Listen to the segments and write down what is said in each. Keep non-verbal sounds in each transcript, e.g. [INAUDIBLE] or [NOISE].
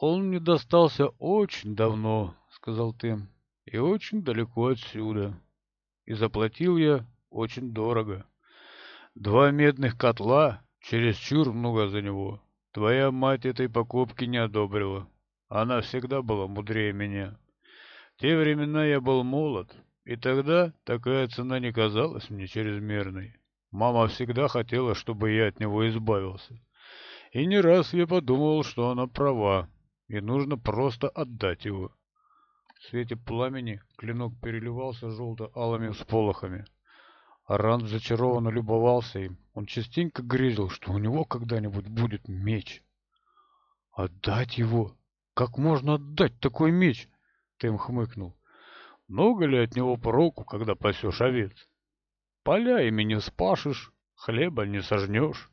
Он мне достался очень давно, сказал Тим, и очень далеко отсюда. И заплатил я очень дорого. Два медных котла, чересчур много за него. Твоя мать этой покупки не одобрила. Она всегда была мудрее меня. В те времена я был молод, и тогда такая цена не казалась мне чрезмерной. Мама всегда хотела, чтобы я от него избавился. И не раз я подумал, что она права и нужно просто отдать его. В свете пламени клинок переливался желто-алыми всполохами. Аран зачарованно любовался им. Он частенько грезил, что у него когда-нибудь будет меч. «Отдать его? Как можно отдать такой меч?» Тем хмыкнул. «Много ли от него пороку, когда пасешь овец? Поля ими не спашешь, хлеба не сожнешь».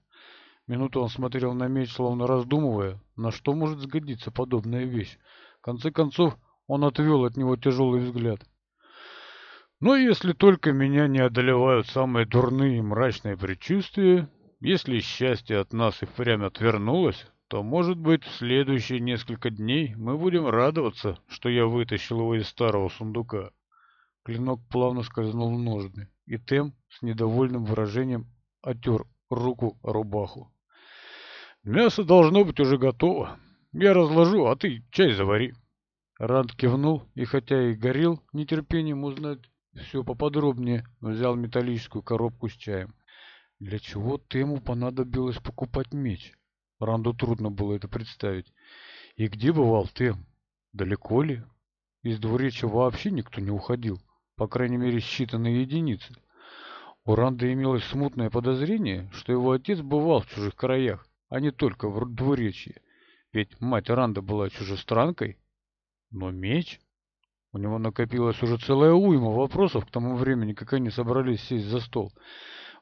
Минуту он смотрел на меч, словно раздумывая, на что может сгодиться подобная вещь. В конце концов, он отвел от него тяжелый взгляд. Но «Ну, если только меня не одолевают самые дурные и мрачные предчувствия, если счастье от нас и впрямь отвернулось, то, может быть, в следующие несколько дней мы будем радоваться, что я вытащил его из старого сундука. Клинок плавно скользнул в ножны, и Тем с недовольным выражением отер руку рубаху. Мясо должно быть уже готово. Я разложу, а ты чай завари». Ранд кивнул и, хотя и горел нетерпением узнать все поподробнее, взял металлическую коробку с чаем. Для чего Тему понадобилось покупать меч? Ранду трудно было это представить. И где бывал Тем? Далеко ли? Из двуречья вообще никто не уходил, по крайней мере считанные единицы. У Ранда имелось смутное подозрение, что его отец бывал в чужих краях, а не только в двуречье. Ведь мать Ранда была чужестранкой. Но меч... У него накопилось уже целая уйма вопросов к тому времени, как они собрались сесть за стол.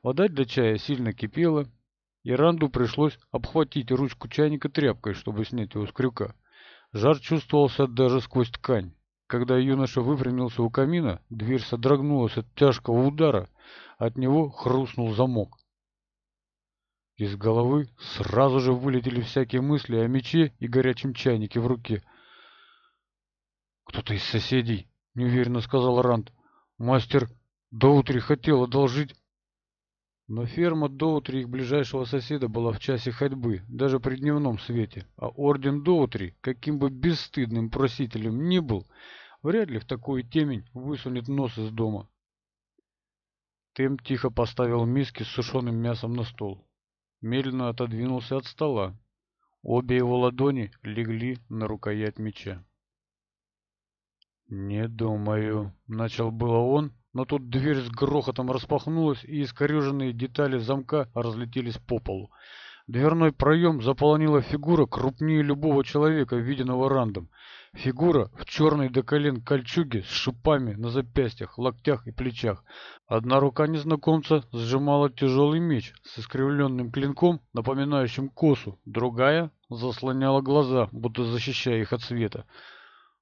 Вода для чая сильно кипела, и Ранду пришлось обхватить ручку чайника тряпкой, чтобы снять его с крюка. Жар чувствовался даже сквозь ткань. Когда юноша выпрямился у камина, дверь содрогнулась от тяжкого удара. От него хрустнул замок. Из головы сразу же вылетели всякие мысли о мече и горячем чайнике в руке. «Кто-то из соседей», — неуверенно сказал Ранд. «Мастер Доутри хотел одолжить...» Но ферма Доутри их ближайшего соседа была в часе ходьбы, даже при дневном свете, а орден Доутри, каким бы бесстыдным просителем ни был, вряд ли в такую темень высунет нос из дома. Тем тихо поставил миски с сушеным мясом на стол медленно отодвинулся от стола. Обе его ладони легли на рукоять меча. «Не думаю», — начал было он, но тут дверь с грохотом распахнулась, и искореженные детали замка разлетелись по полу. Дверной проем заполонила фигура крупнее любого человека, виденного рандом. Фигура в черной до колен кольчуге с шипами на запястьях, локтях и плечах. Одна рука незнакомца сжимала тяжелый меч с искривленным клинком, напоминающим косу, другая заслоняла глаза, будто защищая их от света.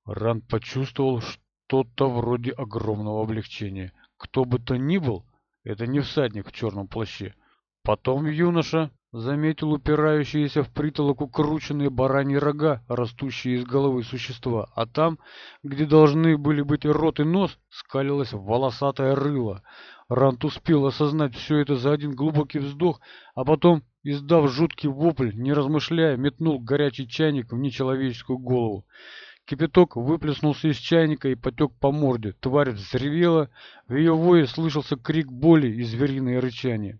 Ранд почувствовал что-то вроде огромного облегчения. Кто бы то ни был, это не всадник в черном плаще. Потом юноша заметил упирающиеся в притолок укрученные бараньи рога, растущие из головы существа, а там, где должны были быть рот и нос, скалилось волосатое рыло. Рант успел осознать все это за один глубокий вздох, а потом, издав жуткий вопль, не размышляя, метнул горячий чайник в нечеловеческую голову. Кипяток выплеснулся из чайника и потек по морде. Тварь взревела, в ее вое слышался крик боли и звериное рычание.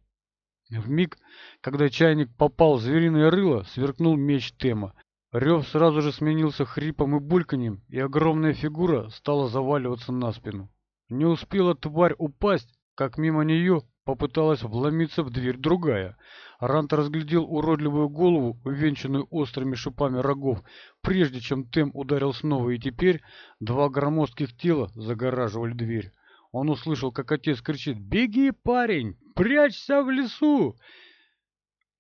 В миг, когда чайник попал в звериное рыло, сверкнул меч Тема. Рев сразу же сменился хрипом и бульканьем, и огромная фигура стала заваливаться на спину. Не успела тварь упасть, как мимо нее попыталась вломиться в дверь другая. Рант разглядел уродливую голову, увенчанную острыми шипами рогов, прежде чем Тем ударил снова, и теперь два громоздких тела загораживали дверь. Он услышал, как отец кричит «Беги, парень! прячься в лесу!»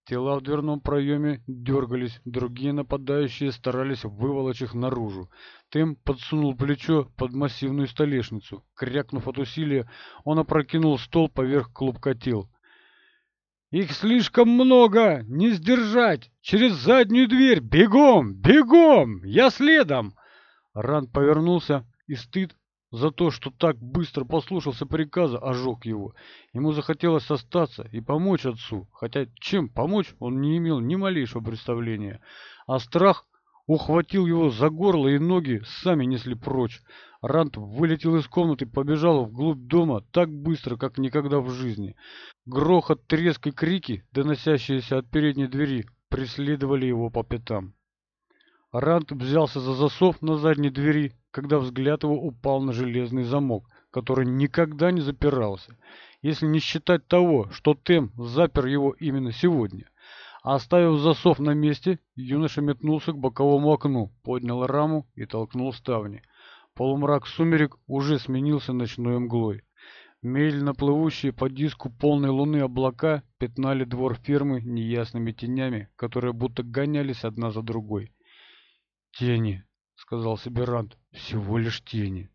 Тела в дверном проеме дергались, другие нападающие старались выволочь их наружу. Тем подсунул плечо под массивную столешницу. Крякнув от усилия, он опрокинул стол поверх клубка тел. «Их слишком много! Не сдержать! Через заднюю дверь! Бегом! Бегом! Я следом!» Ран повернулся, и стыд за то, что так быстро послушался приказа, ожег его. Ему захотелось остаться и помочь отцу, хотя чем помочь он не имел ни малейшего представления. А страх ухватил его за горло и ноги сами несли прочь. Рант вылетел из комнаты, и побежал вглубь дома так быстро, как никогда в жизни. Грохот, треск и крики, доносящиеся от передней двери, преследовали его по пятам. Рант взялся за засов на задней двери, когда взгляд его упал на железный замок, который никогда не запирался, если не считать того, что Тем запер его именно сегодня. А оставив засов на месте, юноша метнулся к боковому окну, поднял раму и толкнул ставни. Полумрак сумерек уже сменился ночной мглой. Медленно плывущие по диску полной луны облака пятнали двор фермы неясными тенями, которые будто гонялись одна за другой. «Тени», — сказал Сибирант, — «всего лишь тени».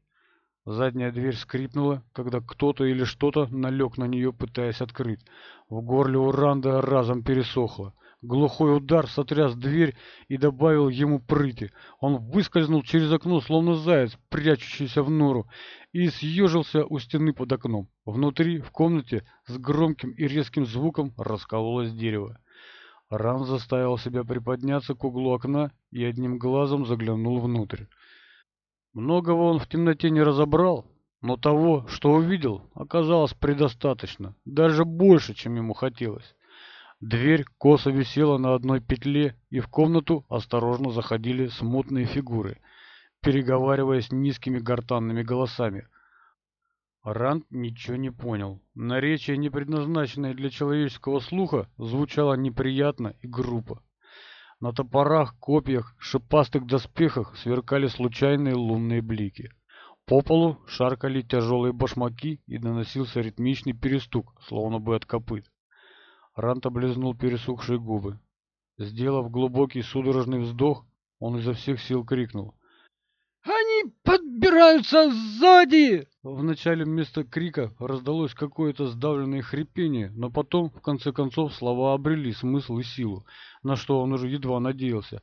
Задняя дверь скрипнула, когда кто-то или что-то налег на нее, пытаясь открыть. В горле у Ранда разом пересохло. Глухой удар сотряс дверь и добавил ему прыти. Он выскользнул через окно, словно заяц, прячущийся в нору, и съежился у стены под окном. Внутри, в комнате, с громким и резким звуком раскололось дерево. Ран заставил себя приподняться к углу окна и одним глазом заглянул внутрь. Многого он в темноте не разобрал, но того, что увидел, оказалось предостаточно, даже больше, чем ему хотелось. Дверь косо висела на одной петле, и в комнату осторожно заходили смутные фигуры, переговариваясь низкими гортанными голосами. Ранд ничего не понял. Наречие, не предназначенное для человеческого слуха, звучало неприятно и грубо. На топорах, копьях, шипастых доспехах сверкали случайные лунные блики. По полу шаркали тяжелые башмаки и доносился ритмичный перестук, словно бы от копыт. Рант облизнул пересохшие губы. Сделав глубокий судорожный вздох, он изо всех сил крикнул подбираются сзади!» Вначале вместо крика раздалось какое-то сдавленное хрипение, но потом, в конце концов, слова обрели смысл и силу, на что он уже едва надеялся.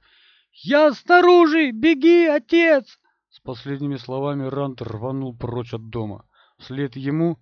«Я снаружи! Беги, отец!» С последними словами Рант рванул прочь от дома. Вслед ему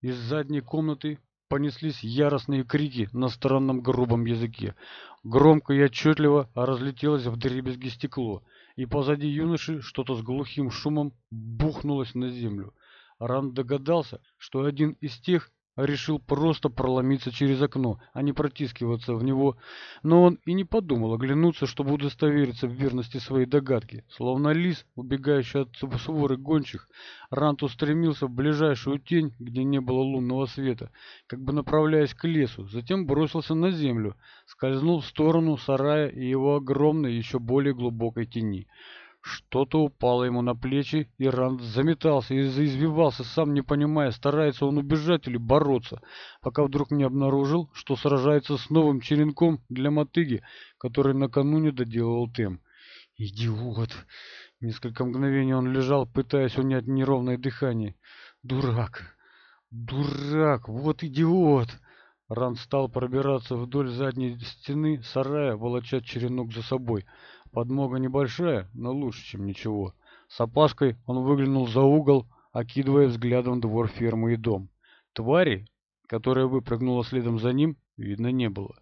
из задней комнаты понеслись яростные крики на странном грубом языке. Громко и отчетливо разлетелось в дребезги стекло, и позади юноши что-то с глухим шумом бухнулось на землю. Ранд догадался, что один из тех решил просто проломиться через окно, а не протискиваться в него, но он и не подумал оглянуться, чтобы удостовериться в верности своей догадки. Словно лис, убегающий от своры гончих, Рант устремился в ближайшую тень, где не было лунного света, как бы направляясь к лесу, затем бросился на землю, скользнул в сторону сарая и его огромной, еще более глубокой тени. Что-то упало ему на плечи, и Ранд заметался и заизвивался, сам не понимая, старается он убежать или бороться, пока вдруг не обнаружил, что сражается с новым черенком для мотыги, который накануне доделывал Тем. «Идиот!» Несколько мгновений он лежал, пытаясь унять неровное дыхание. «Дурак! Дурак! Вот идиот!» Ранд стал пробираться вдоль задней стены сарая, волоча черенок за собой. Подмога небольшая, но лучше, чем ничего. С опаской он выглянул за угол, окидывая взглядом двор фермы и дом. Твари, которая выпрыгнула следом за ним, видно не было.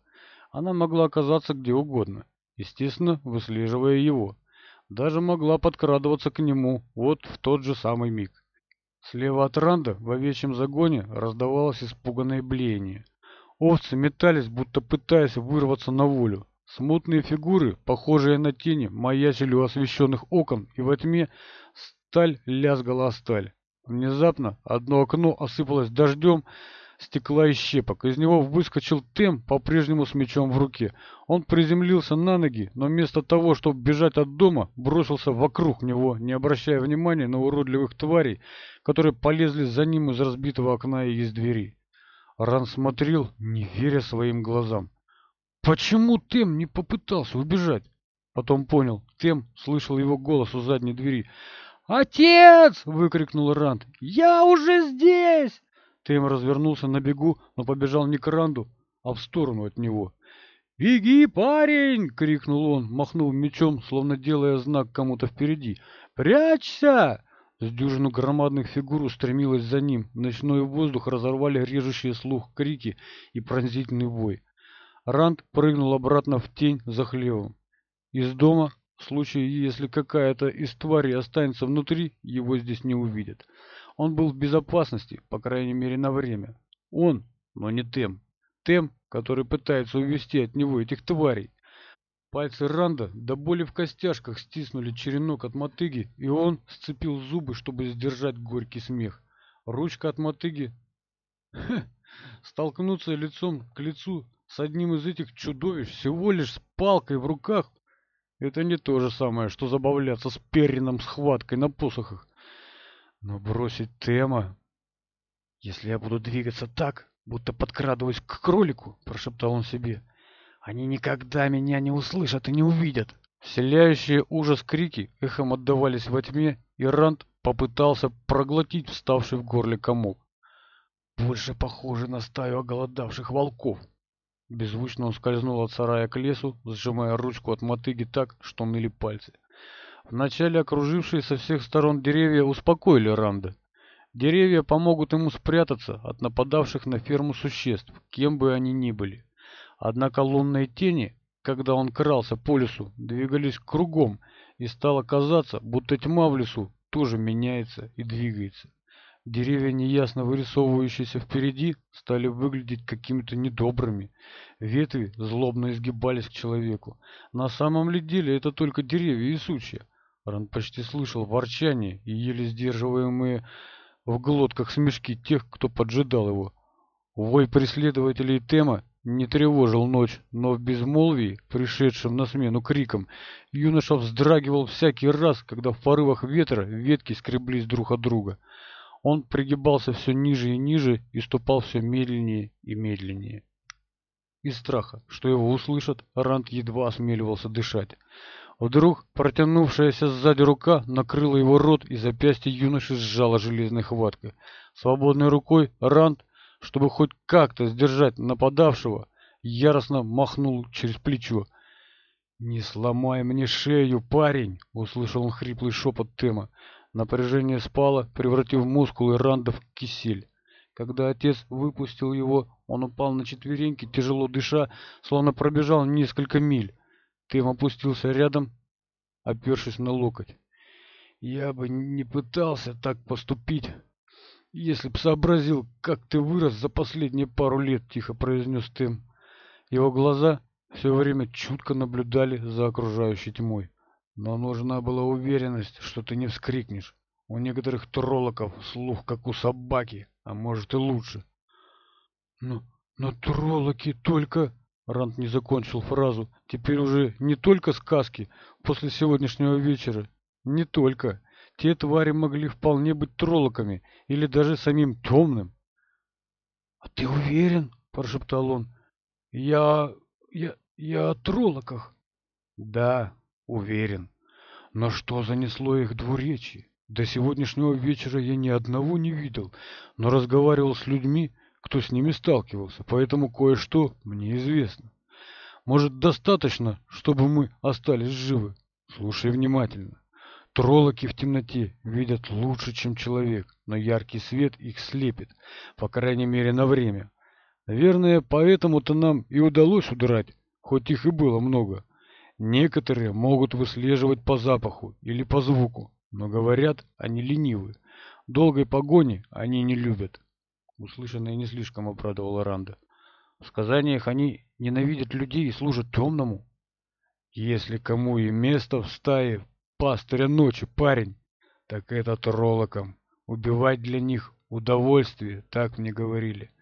Она могла оказаться где угодно, естественно, выслеживая его. Даже могла подкрадываться к нему вот в тот же самый миг. Слева от Ранда в овечьем загоне раздавалось испуганное блеяние. Овцы метались, будто пытаясь вырваться на волю. Смутные фигуры, похожие на тени, маячили у освещенных окон, и во тьме сталь лязгала о сталь. Внезапно одно окно осыпалось дождем, стекла и щепок. Из него выскочил Тем, по-прежнему с мечом в руке. Он приземлился на ноги, но вместо того, чтобы бежать от дома, бросился вокруг него, не обращая внимания на уродливых тварей, которые полезли за ним из разбитого окна и из двери. Ран смотрел, не веря своим глазам. Почему Тем не попытался убежать? Потом понял, Тем слышал его голос у задней двери. «Отец!» — выкрикнул Ранд. «Я уже здесь!» Тем развернулся на бегу, но побежал не к Ранду, а в сторону от него. «Беги, парень!» — крикнул он, махнув мечом, словно делая знак кому-то впереди. «Прячься!» С дюжину громадных фигур устремилась за ним. Ночной воздух разорвали режущие слух крики и пронзительный вой. Ранд прыгнул обратно в тень за хлевом. Из дома, в случае, если какая-то из тварей останется внутри, его здесь не увидят. Он был в безопасности, по крайней мере, на время. Он, но не Тем. Тем, который пытается увести от него этих тварей. Пальцы Ранда до боли в костяшках стиснули черенок от мотыги, и он сцепил зубы, чтобы сдержать горький смех. Ручка от мотыги... [LAUGHS] Хе, столкнуться лицом к лицу с одним из этих чудовищ всего лишь с палкой в руках, это не то же самое, что забавляться с перином схваткой на посохах. Но бросить Тема... «Если я буду двигаться так, будто подкрадываясь к кролику», — прошептал он себе, — «они никогда меня не услышат и не увидят». Вселяющие ужас крики эхом отдавались во тьме, и Ранд попытался проглотить вставший в горле комок. «Больше похоже на стаю оголодавших волков», Беззвучно он скользнул от сарая к лесу, сжимая ручку от мотыги так, что ныли пальцы. Вначале окружившие со всех сторон деревья успокоили Ранда. Деревья помогут ему спрятаться от нападавших на ферму существ, кем бы они ни были. Однако лунные тени, когда он крался по лесу, двигались кругом, и стало казаться, будто тьма в лесу тоже меняется и двигается деревья, неясно вырисовывающиеся впереди, стали выглядеть какими-то недобрыми. Ветви злобно изгибались к человеку. На самом ли деле это только деревья и сучья? Ран почти слышал ворчание и еле сдерживаемые в глотках смешки тех, кто поджидал его. Вой преследователей Тема не тревожил ночь, но в безмолвии, пришедшем на смену криком, юноша вздрагивал всякий раз, когда в порывах ветра ветки скреблись друг от друга он пригибался все ниже и ниже и ступал все медленнее и медленнее. Из страха, что его услышат, Рант едва осмеливался дышать. Вдруг протянувшаяся сзади рука накрыла его рот и запястье юноши сжала железной хваткой. Свободной рукой Рант, чтобы хоть как-то сдержать нападавшего, яростно махнул через плечо. «Не сломай мне шею, парень!» — услышал он хриплый шепот Тема. Напряжение спало, превратив мускулы Ранда в кисель. Когда отец выпустил его, он упал на четвереньки, тяжело дыша, словно пробежал несколько миль. Тем опустился рядом, опершись на локоть. «Я бы не пытался так поступить, если б сообразил, как ты вырос за последние пару лет», — тихо произнес Тем. Его глаза все время чутко наблюдали за окружающей тьмой. Но нужна была уверенность, что ты не вскрикнешь. У некоторых троллоков слух, как у собаки, а может и лучше. Но, но троллоки только... Рант не закончил фразу. Теперь уже не только сказки после сегодняшнего вечера. Не только. Те твари могли вполне быть троллоками или даже самим темным. — А ты уверен? — прошептал он. — Я... я... я о троллоках. — Да, уверен. Но что занесло их двуречи? До сегодняшнего вечера я ни одного не видел, но разговаривал с людьми, кто с ними сталкивался, поэтому кое-что мне известно. Может, достаточно, чтобы мы остались живы? Слушай внимательно. Троллоки в темноте видят лучше, чем человек, но яркий свет их слепит, по крайней мере, на время. Наверное, поэтому-то нам и удалось удрать, хоть их и было много. Некоторые могут выслеживать по запаху или по звуку, но говорят, они ленивы. Долгой погони они не любят. Услышанное не слишком обрадовало Ранда. В сказаниях они ненавидят людей и служат темному. Если кому и место в стае пастыря ночи, парень, так это троллоком. Убивать для них удовольствие, так мне говорили.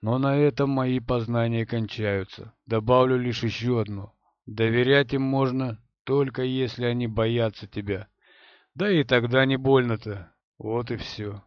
Но на этом мои познания кончаются. Добавлю лишь еще одно. Доверять им можно, только если они боятся тебя. Да и тогда не больно-то. Вот и все.